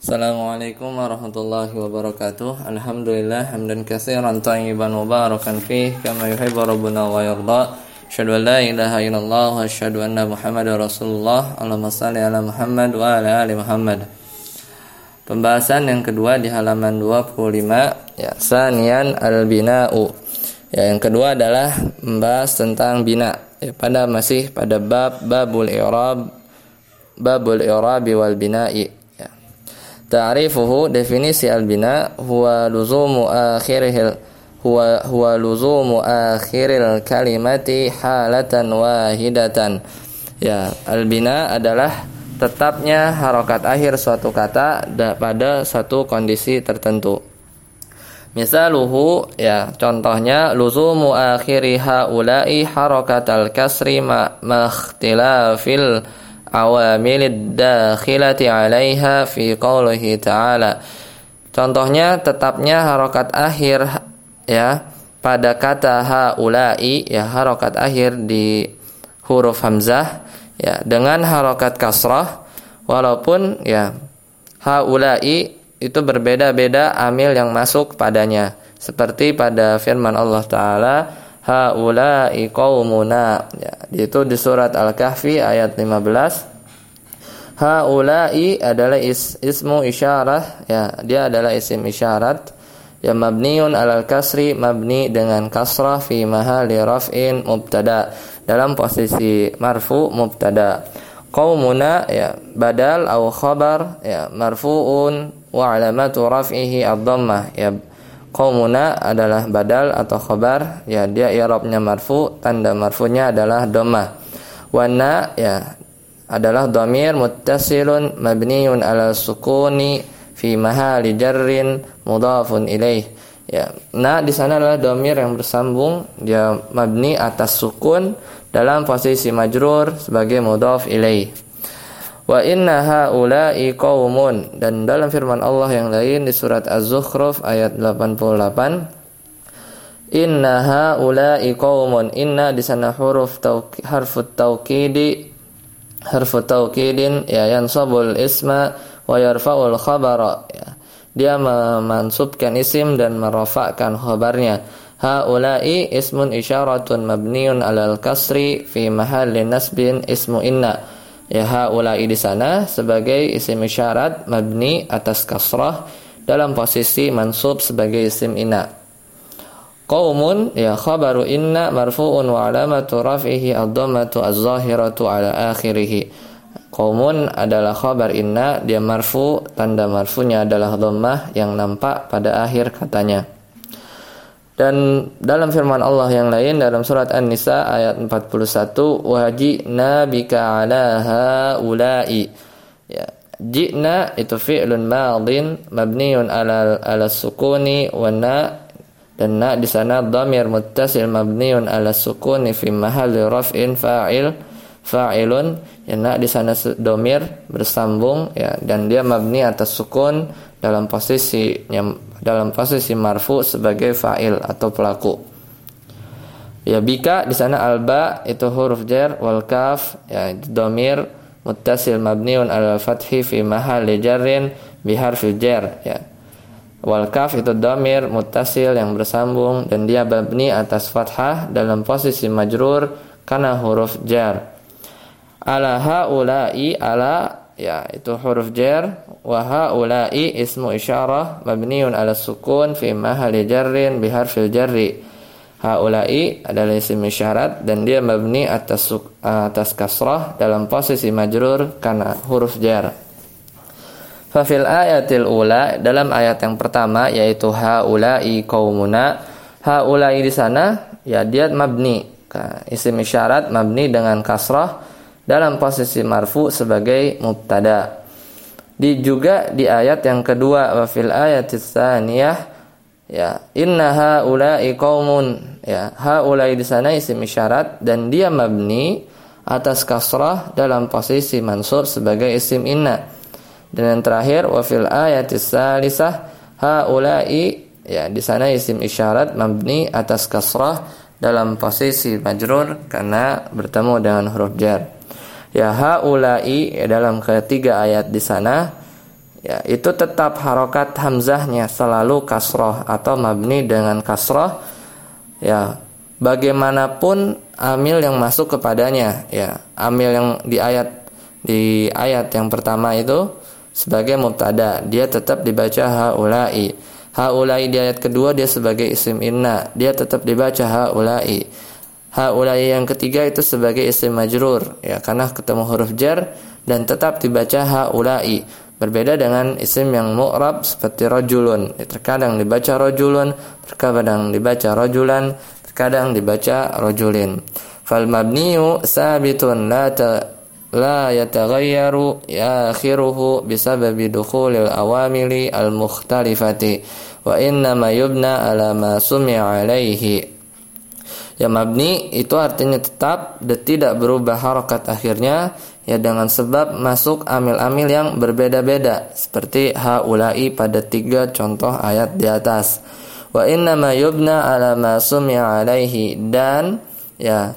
Assalamualaikum warahmatullahi wabarakatuh. Alhamdulillah hamdan katsiran tayyiban mubarakan fih kama yuhibbu rabbuna wa yarda. Asyhadu an la ilaha illallah wa asyhadu anna Muhammadar Rasulullah. Allahumma shalli ala Muhammad wa ala ali Muhammad. Pembahasan yang kedua di halaman 25 ya sanian al-bina'u. Ya, yang kedua adalah membahas tentang bina. Ya, pada masih pada bab babul i'rab babul i'rab wal bina'i Ta'rifuhu definisi al-bina huwa luzumu akhirihil huwa huwa luzumu akhiril kalimati halatan wahidatan. Ya, al-bina adalah tetapnya harokat akhir suatu kata pada suatu kondisi tertentu. Misaluhu ya contohnya luzumu akhiri haula'i al kasri ma awamilid dakhilati 'alaiha fi ta'ala. Contohnya tetapnya harokat akhir ya pada kata haula'i ya harokat akhir di huruf hamzah ya dengan harokat kasrah walaupun ya haula'i itu berbeda-beda amil yang masuk padanya seperti pada firman Allah taala haula'i qaumuna. Ya itu di surat Al-Kahfi ayat 15 haula'i adalah is, ismu isyarah. Ya dia adalah isim isyarat. Ya mabniun alal kasri mabni dengan kasrah fi mahali raf'in mubtada. Dalam posisi marfu mubtada. Qaumuna ya badal au khabar. Ya marfuun wa alamatu raf'ihi ad-dhammah. Ya qaumuna adalah badal atau khabar. Ya dia i'rabnya marfu tanda marfunya adalah dhammah wana ya adalah dhamir muttasilun mabniun ala sukuni fi mahali jarrin mudhafun ilaih. Ya na di sana adalah dhamir yang bersambung dia mabni atas sukun dalam posisi majrur sebagai mudhaf ilaih Wa inna haula'i qaumun dan dalam firman Allah yang lain di surat Az-Zukhruf ayat 88 Inna haula'i qaumun inna di sana huruf tauq harfu taukidi harfu taukidin ya yansabul isma wa yarfa'ul khabara ya. Dia memansubkan isim dan merofakkan khabarnya. Haula'i ismun isyaratun mabniun alal kasri fi mahalli nasbin ismu inna ya haula'i di sana sebagai isim isyarat mabni atas kasrah dalam posisi mansub sebagai isim inna. Qaumun ya khabaru inna marfu'un wa alamatu raf'ihi ad-dhammatu az-zahiratu ala akhirih. Qaumun adalah khabar inna, dia marfu, tanda marfunya adalah dhammah yang nampak pada akhir katanya. Dan dalam firman Allah yang lain dalam surat An-Nisa ayat 41 wajina bika ala haula'i. Ya, jina itu fi'lun madin mabniun ala ala sukuni wa na dan na di sana dhamir muttasil mabniun ala sukuni fi mahalli raf'in fa'il fa'ilun ya na di sana domir bersambung ya dan dia mabni atas sukun dalam posisi dalam posisi marfu sebagai fa'il atau pelaku. Ya bika di sana alba itu huruf jar wal kaf ya domir muttasil mabniun al fathi fi mahalli jarrin bi harfil jar ya. Wal kaf itu domir muttasil yang bersambung dan dia mabni atas fathah dalam posisi majrur karena huruf jar. Ala haula'i ala ya itu huruf jar wa haula'i ismu isyarah mabniun ala sukun fi mahalli jarrin bi harfil jarri haula'i adalah isim isyarat dan dia mabni atas atas kasrah dalam posisi majrur karena huruf jar fa fil ayatil ula dalam ayat yang pertama yaitu haula'i qaumuna. Haula'i di sana ya dia mabni. Isim isyarat mabni dengan kasrah dalam posisi marfu sebagai mubtada. Di juga di ayat yang kedua wa fil ayatis tsaniyah ya inna haula'i qaumun ya haula'i di sana isim isyarat dan dia mabni atas kasrah dalam posisi mansub sebagai isim inna. Dan yang terakhir wa fil ayatis salisah haula'i ya di sana isim isyarat mabni atas kasrah dalam posisi majrur karena bertemu dengan huruf jar. Ya haula'i ya dalam ketiga ayat di sana ya itu tetap harokat hamzahnya selalu kasroh atau mabni dengan kasroh ya bagaimanapun amil yang masuk kepadanya ya amil yang di ayat di ayat yang pertama itu sebagai mubtada dia tetap dibaca haulai. Haulai di ayat kedua dia sebagai isim inna dia tetap dibaca haulai haulai yang ketiga itu sebagai isim majrur ya karena ketemu huruf jar dan tetap dibaca haulai Berbeda dengan isim yang mu'rab seperti rojulun. Terkadang dibaca rojulun, terkadang dibaca rojulan, terkadang dibaca rojulin. Fal mabniyu sabitun la ta la yataghayyaru akhiruhu bisababi dukhulil awamili al-mukhtalifati wa inna ma yubna ala ma sumi'a alaihi Ya mabni itu artinya tetap dan tidak berubah harokat akhirnya ya dengan sebab masuk amil-amil yang berbeda-beda seperti haulai pada tiga contoh ayat di atas. Wa inna ma yubna ala ma sumi'a alaihi dan ya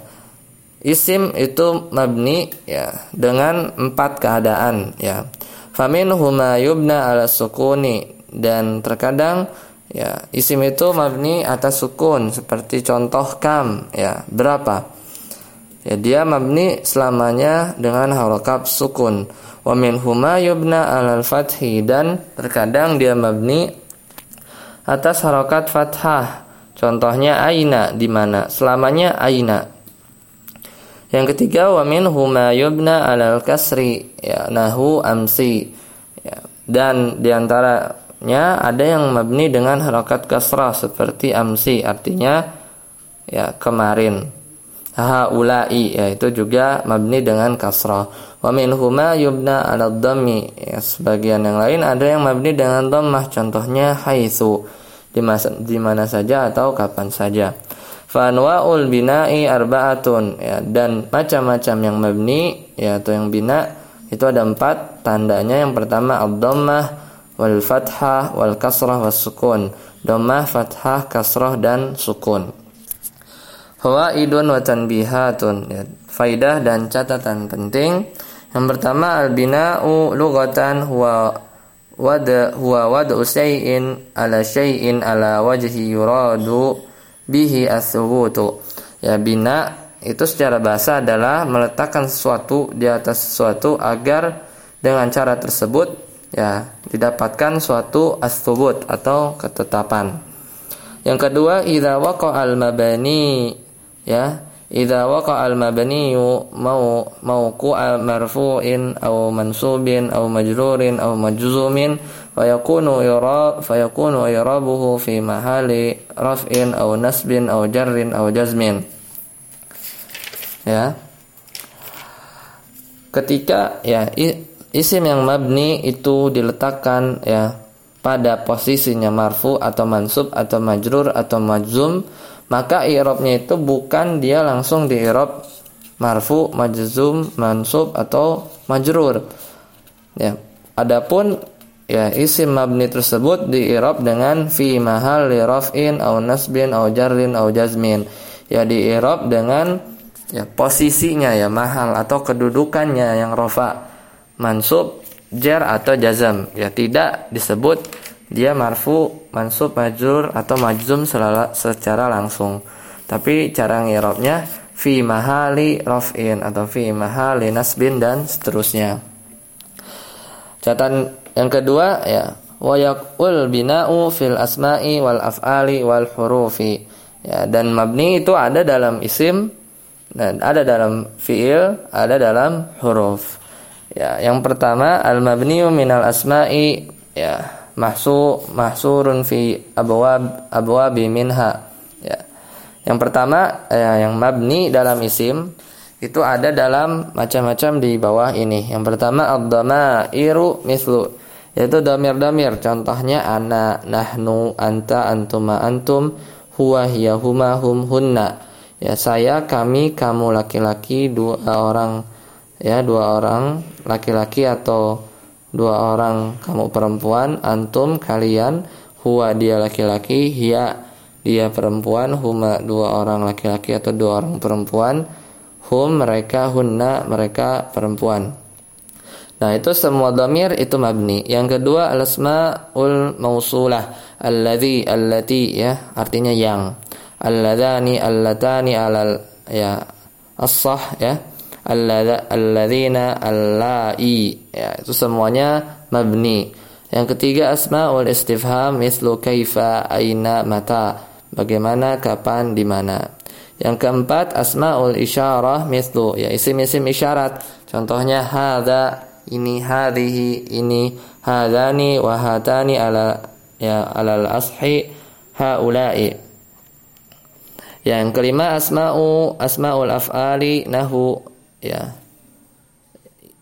isim itu mabni ya dengan empat keadaan ya. Faminhuma yubna ala sukuni dan terkadang Ya, isim itu mabni atas sukun seperti contoh kam ya. Berapa? Ya, dia mabni selamanya dengan harokat sukun. Wa min huma yubna alal fathi dan terkadang dia mabni atas harokat fathah. Contohnya aina di mana? Selamanya aina. Yang ketiga wa min huma yubna alal kasri ya nahu amsi. Ya, dan di antara nya ada yang mabni dengan harokat kasrah seperti amsi artinya ya kemarin. Haulai yaitu juga mabni dengan kasrah. Wa minhuma yubna ala dhammi ya, sebagian yang lain ada yang mabni dengan dhammah contohnya haitsu di, mana saja atau kapan saja. Fa anwaul bina'i arba'atun ya, dan macam-macam yang mabni ya atau yang bina itu ada empat tandanya. Yang pertama ad-dhammah wal fathah wal kasrah was sukun. Dhammah fathah kasrah dan sukun. Fawaidun wa tanbihatun. Ya, faidah dan catatan penting. Yang pertama al bina'u lughatan huwa wad huwa wad'u syai'in ala syai'in ala wajhi yuradu bihi as-thubutu ya bina itu secara bahasa adalah meletakkan sesuatu di atas sesuatu agar dengan cara tersebut ya didapatkan suatu astubut atau ketetapan. Yang kedua idza al mabani ya idza al mabani mau al marfu'in aw mansubin aw majrurin aw majzumin fayakunu ira fayakunu irabuhu fi mahali raf'in aw nasbin aw jarrin aw jazmin ya ketika ya isim yang mabni itu diletakkan ya pada posisinya marfu atau mansub atau majrur atau majzum maka i'rabnya itu bukan dia langsung di i'rab marfu, majzum, mansub atau majrur. Ya. Adapun ya isim mabni tersebut di i'rab dengan fi mahal li raf'in au nasbin au jarrin au jazmin. Ya di i'rab dengan ya posisinya ya mahal atau kedudukannya yang rafa mansub jar atau jazam. Ya tidak disebut dia marfu mansub majrur atau majzum secara langsung. Tapi cara ngirobnya fi mahali raf'in atau fi mahali nasbin dan seterusnya. Catatan yang kedua ya wa yaqul bina'u fil asma'i wal af'ali wal hurufi. Ya dan mabni itu ada dalam isim dan ada dalam fiil ada dalam huruf Ya, yang pertama al-mabniyu minal asma'i ya mahsu mahsurun fi abwab abwabi minha. Ya. Yang pertama ya, yang mabni dalam isim itu ada dalam macam-macam di bawah ini. Yang pertama ad-dhamairu mislu yaitu damir-damir contohnya ana, nahnu, anta, antuma, antum, huwa, hiya, huma, hum, hunna. Ya, saya, kami, kamu laki-laki, dua orang ya dua orang laki-laki atau dua orang kamu perempuan antum kalian huwa dia laki-laki hia dia perempuan huma dua orang laki-laki atau dua orang perempuan hum mereka hunna mereka perempuan Nah, itu semua dhamir itu mabni. Yang kedua al-asmaul mausulah alladhi allati ya, artinya yang. Alladhani allatani alal ya as-sah ya. Alladzina allai ya, itu semuanya mabni. Yang ketiga asmaul istifham mislu kaifa aina mata. Bagaimana, kapan, di mana. Yang keempat asmaul isyarah mislu ya isim-isim isyarat. Contohnya hadza ini hadhihi ini hadani wa hatani ala ya alal ashi haula'i yang kelima asma'u asma'ul af'ali nahu ya.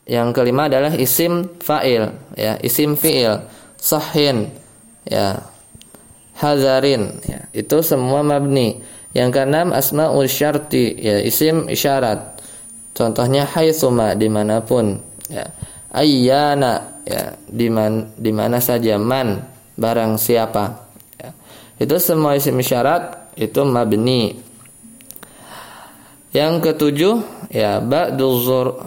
Yang kelima adalah isim fa'il. Ya isim fi'il. Sahin ya. Hazarin. Ya itu semua mabni. Yang keenam asmaul syarti. Ya isim isyarat. Contohnya haitsuma di mana pun ya. Ayyana ya di man di mana saja. Man barang siapa. Ya. itu semua isim syarat itu mabni. Yang ketujuh ya ba'du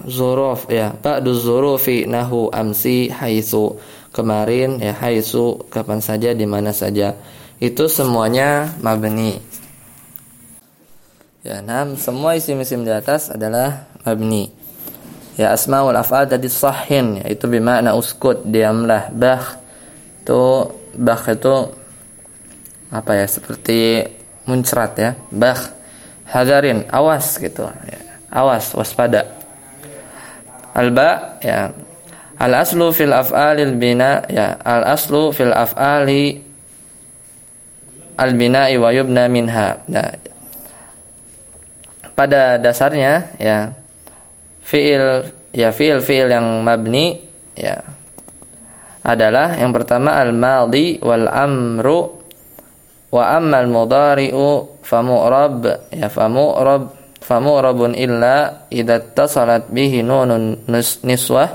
zuruf ya ba'du zurufi nahu amsi haitsu. Kemarin ya haitsu kapan saja di mana saja. Itu semuanya mabni. Ya enam semua isim-isim di atas adalah mabni. Ya asmaul af'al tadi sahin yaitu bermakna uskut diamlah bah itu bah itu apa ya seperti muncrat ya bah hadarin awas gitu ya. Awas waspada. Alba ya. Al aslu fil af'alil bina ya. Al aslu fil af'ali al bina'i wa yubna minha nah pada dasarnya ya. Fiil ya fiil fiil yang mabni ya. Adalah yang pertama al madhi wal amru wa amma al mudari'u fa mu'rab ya fa mu'rab fa mu'rabun illa idza tasalat bihi nunun niswah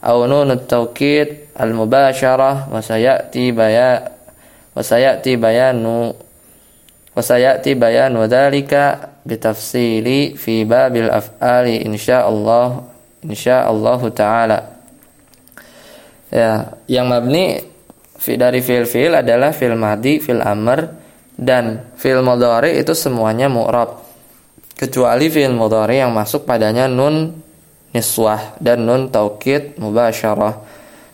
aw nunut tawkid al mubasyarah wa sayati baya wa sayati bayanu wa sayati bayanu dzalika bitafsili fi babil af'ali insyaallah insyaallah taala. Ya, yang mabni fi dari fil-fil adalah fil madi, fil amr dan fil mudhari itu semuanya mu'rab. Kecuali fil mudhari yang masuk padanya nun niswah dan nun taukid mubasyarah.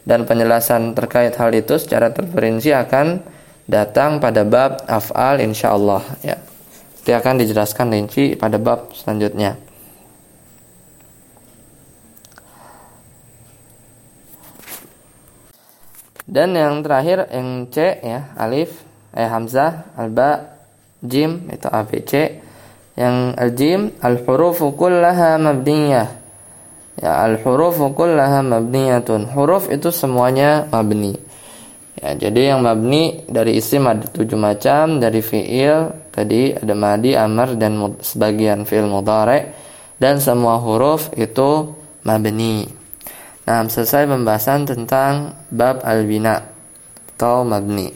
Dan penjelasan terkait hal itu secara terperinci akan datang pada bab af'al insyaallah ya. Nanti akan dijelaskan rinci pada bab selanjutnya. Dan yang terakhir yang C ya, alif, eh hamzah, alba, jim itu ABC. Yang al-jim al-hurufu kullaha mabniyah. Ya, al-hurufu kullaha mabniyatun. Huruf itu semuanya mabni. Ya, jadi yang mabni dari isim ada tujuh macam, dari fiil tadi ada madi, amar dan sebagian fiil mudhari dan semua huruf itu mabni. Nah, selesai pembahasan tentang bab al-bina atau mabni.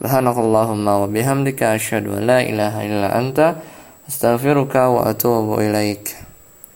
Subhanakallahumma wa bihamdika asyhadu an la ilaha illa anta astaghfiruka wa atubu ilaika.